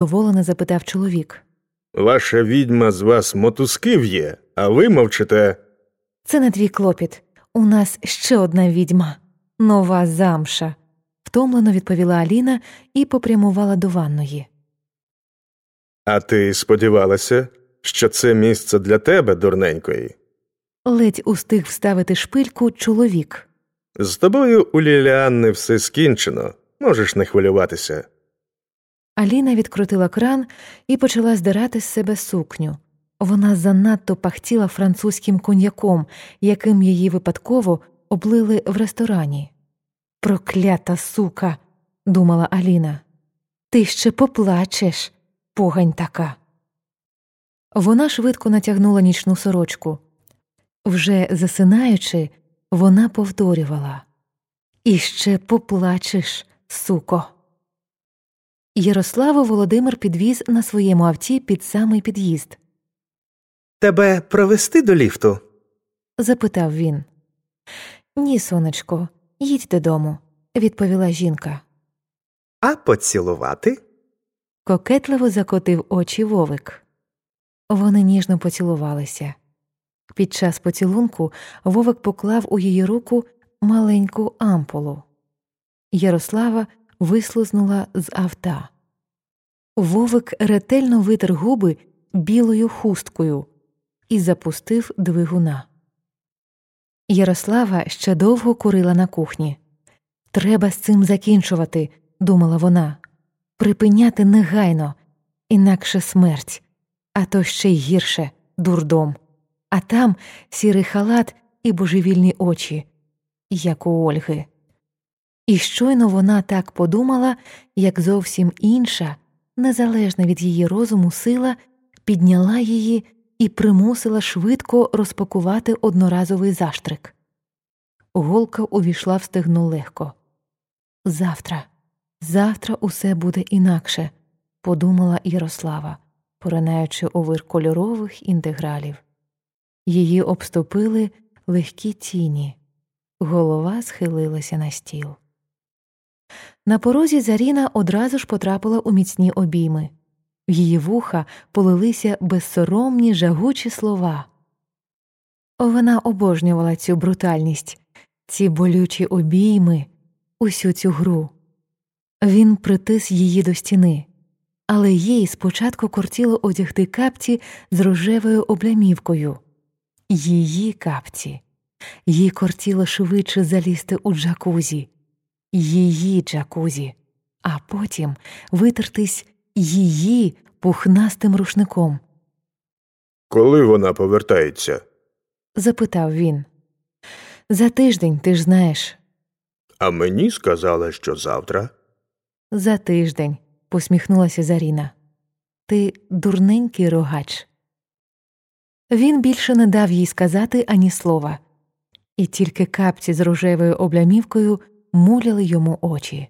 Доволено запитав чоловік. Ваша відьма з вас мотузків є, а ви мовчите. Це не твій клопіт. У нас ще одна відьма, нова замша, втомлено відповіла Аліна і попрямувала до ванної. А ти сподівалася, що це місце для тебе, дурненької? Ледь устиг вставити шпильку чоловік. З тобою у Ліліанни все скінчено, можеш не хвилюватися. Аліна відкрутила кран і почала здирати з себе сукню. Вона занадто пахтіла французьким коньяком, яким її випадково облили в ресторані. Проклята сука, думала Аліна. Ти ще поплачеш, погань така. Вона швидко натягнула нічну сорочку. Вже засинаючи, вона повторювала І ще поплачеш, суко. Ярославу Володимир підвіз на своєму авті під самий під'їзд. Тебе провести до ліфту? запитав він. Ні, сонечко, їдь додому, відповіла жінка. А поцілувати? Кокетливо закотив очі вовик. Вони ніжно поцілувалися. Під час поцілунку вовик поклав у її руку маленьку ампулу. Ярослава вислизнула з авта. Вовик ретельно витер губи білою хусткою і запустив двигуна. Ярослава ще довго курила на кухні. Треба з цим закінчувати, думала вона, припиняти негайно, інакше смерть, а то ще й гірше дурдом, а там сірий халат і божевільні очі, як у Ольги. І щойно вона так подумала, як зовсім інша, незалежна від її розуму сила, підняла її і примусила швидко розпакувати одноразовий заштрик. Голка увійшла в стегну легко. Завтра, завтра усе буде інакше, подумала Ярослава, поринаючи у кольорових інтегралів. Її обступили легкі тіні, голова схилилася на стіл. На порозі Заріна одразу ж потрапила у міцні обійми. В її вуха полилися безсоромні жагучі слова. Вона обожнювала цю брутальність, ці болючі обійми, усю цю гру. Він притис її до стіни, але їй спочатку кортіло одягти капці з рожевою облямівкою. Її капці, їй кортіло швидше залізти у джакузі, її джакузі, а потім витертись її пухнастим рушником. Коли вона повертається? запитав він. За тиждень, ти ж знаєш. А мені сказали, що завтра. За тиждень, посміхнулася Заріна. Ти дурненький рогач. Він більше не дав їй сказати ані слова, і тільки капці з рожевою облямівкою муляли йому очі.